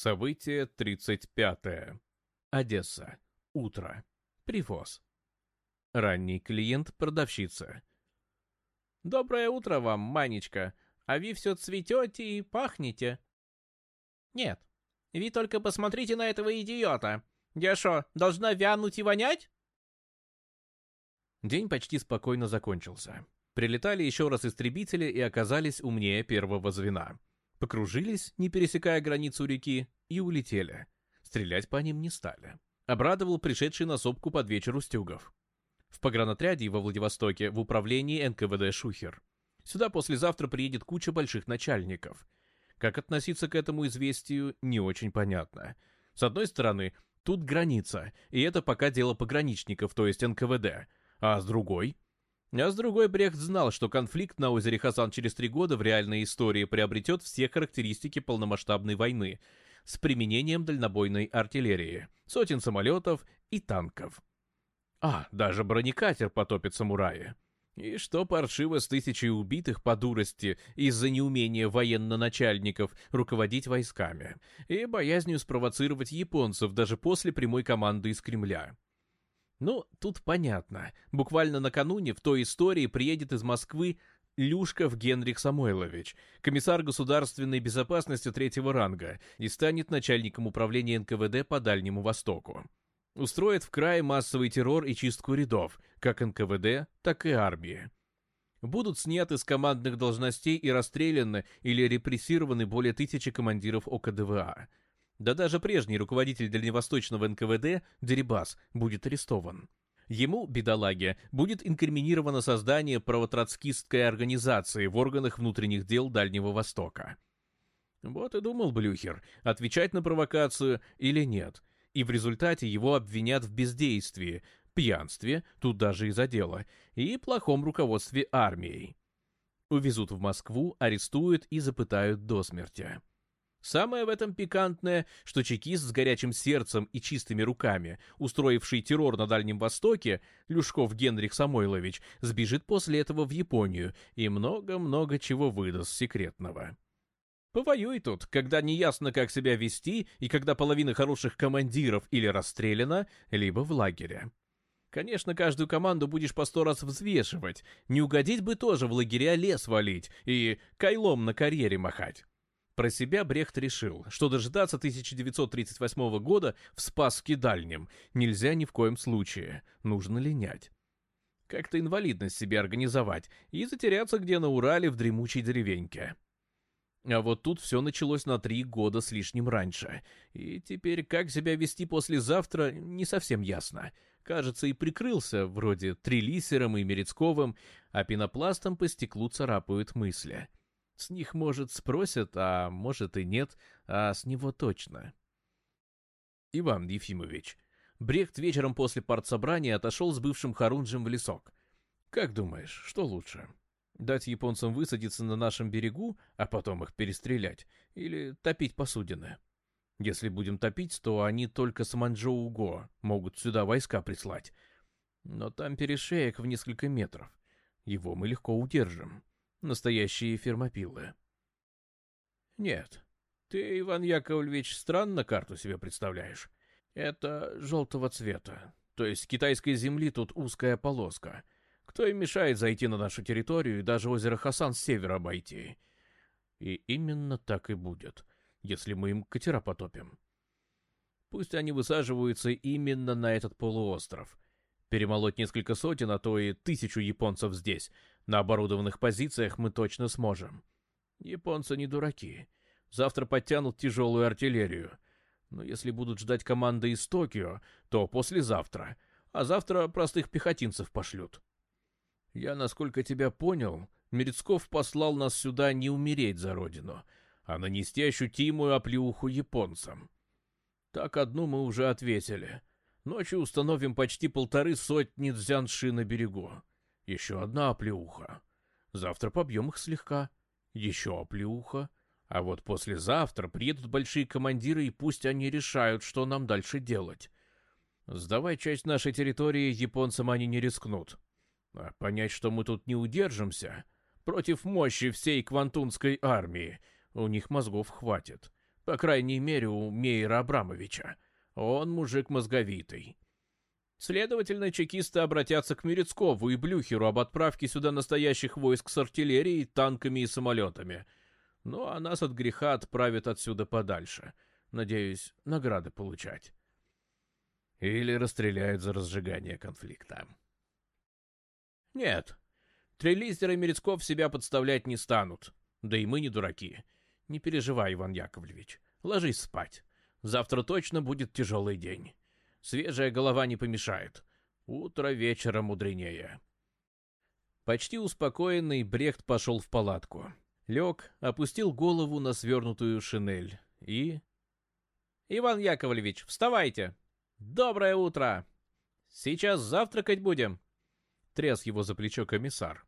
Событие 35. -е. Одесса. Утро. Привоз. Ранний клиент продавщица. «Доброе утро вам, Манечка. А вы все цветете и пахнете». «Нет. Вы только посмотрите на этого идиота. Я что, должна вянуть и вонять?» День почти спокойно закончился. Прилетали еще раз истребители и оказались умнее первого звена. Покружились, не пересекая границу реки, и улетели. Стрелять по ним не стали. Обрадовал пришедший на сопку под вечер Устюгов. В погранотряде во Владивостоке в управлении НКВД «Шухер». Сюда послезавтра приедет куча больших начальников. Как относиться к этому известию, не очень понятно. С одной стороны, тут граница, и это пока дело пограничников, то есть НКВД. А с другой, а с другой, Брехт знал, что конфликт на озере Хасан через три года в реальной истории приобретет все характеристики полномасштабной войны с применением дальнобойной артиллерии, сотен самолетов и танков. А, даже бронекатер потопит самураи. И что паршиво с тысячей убитых по дурости из-за неумения военно-начальников руководить войсками и боязнью спровоцировать японцев даже после прямой команды из Кремля. Ну, тут понятно. Буквально накануне в той истории приедет из Москвы Люшков Генрих Самойлович, комиссар государственной безопасности третьего ранга и станет начальником управления НКВД по Дальнему Востоку. Устроит в крае массовый террор и чистку рядов, как НКВД, так и армии. Будут сняты с командных должностей и расстреляны или репрессированы более тысячи командиров ОКДВА. Да даже прежний руководитель дальневосточного НКВД Дерибас будет арестован. Ему, бедолаге, будет инкриминировано создание правотроцкистской организации в органах внутренних дел Дальнего Востока. Вот и думал Блюхер, отвечать на провокацию или нет. И в результате его обвинят в бездействии, пьянстве, тут даже и за дело, и плохом руководстве армией. Увезут в Москву, арестуют и запытают до смерти. Самое в этом пикантное, что чекист с горячим сердцем и чистыми руками, устроивший террор на Дальнем Востоке, Люшков Генрих Самойлович, сбежит после этого в Японию и много-много чего выдаст секретного. Повоюй тут, когда неясно, как себя вести, и когда половина хороших командиров или расстреляна, либо в лагере. Конечно, каждую команду будешь по сто раз взвешивать. Не угодить бы тоже в лагеря лес валить и кайлом на карьере махать. Про себя Брехт решил, что дожидаться 1938 года в Спаске Дальнем нельзя ни в коем случае, нужно линять. Как-то инвалидность себе организовать и затеряться где на Урале в дремучей деревеньке. А вот тут все началось на три года с лишним раньше. И теперь как себя вести послезавтра, не совсем ясно. Кажется, и прикрылся, вроде трилисером и Мерецковым, а пенопластом по стеклу царапают мысли. С них, может, спросят, а может и нет, а с него точно. Иван Ефимович, Брехт вечером после партсобрания отошел с бывшим Харунжем в лесок. Как думаешь, что лучше? Дать японцам высадиться на нашем берегу, а потом их перестрелять, или топить посудины? Если будем топить, то они только с Манчжоуго могут сюда войска прислать. Но там перешеек в несколько метров. Его мы легко удержим настоящие фермопилы. Нет, ты, Иван Яковлевич, странно карту себе представляешь. Это желтого цвета, то есть китайской земли тут узкая полоска. Кто им мешает зайти на нашу территорию и даже озеро Хасан с севера обойти? И именно так и будет, если мы им катера потопим. Пусть они высаживаются именно на этот полуостров. Перемолоть несколько сотен, а то и тысячу японцев здесь — на оборудованных позициях мы точно сможем. Японцы не дураки. Завтра подтянут тяжелую артиллерию. Но если будут ждать команды из Токио, то послезавтра. А завтра простых пехотинцев пошлют. Я, насколько тебя понял, Мерецков послал нас сюда не умереть за родину, а нанести ощутимую оплеуху японцам. Так одну мы уже ответили. Ночью установим почти полторы сотни дзянши на берегу. Еще одна оплеуха. Завтра побьем их слегка. Еще оплеуха. А вот послезавтра приедут большие командиры, и пусть они решают, что нам дальше делать. Сдавать часть нашей территории японцам они не рискнут. А понять, что мы тут не удержимся, против мощи всей Квантунской армии, у них мозгов хватит. По крайней мере, у Мейера Абрамовича. Он мужик мозговитый. Следовательно, чекисты обратятся к Мерецкову и Блюхеру об отправке сюда настоящих войск с артиллерией, танками и самолетами. Ну, а нас от греха отправят отсюда подальше. Надеюсь, награды получать. Или расстреляют за разжигание конфликта. Нет, Трелистер и Мерецков себя подставлять не станут. Да и мы не дураки. Не переживай, Иван Яковлевич. Ложись спать. Завтра точно будет тяжелый день. Свежая голова не помешает. Утро вечера мудренее. Почти успокоенный, Брехт пошел в палатку. Лег, опустил голову на свернутую шинель и... «Иван Яковлевич, вставайте! Доброе утро! Сейчас завтракать будем!» Тряс его за плечо комиссар.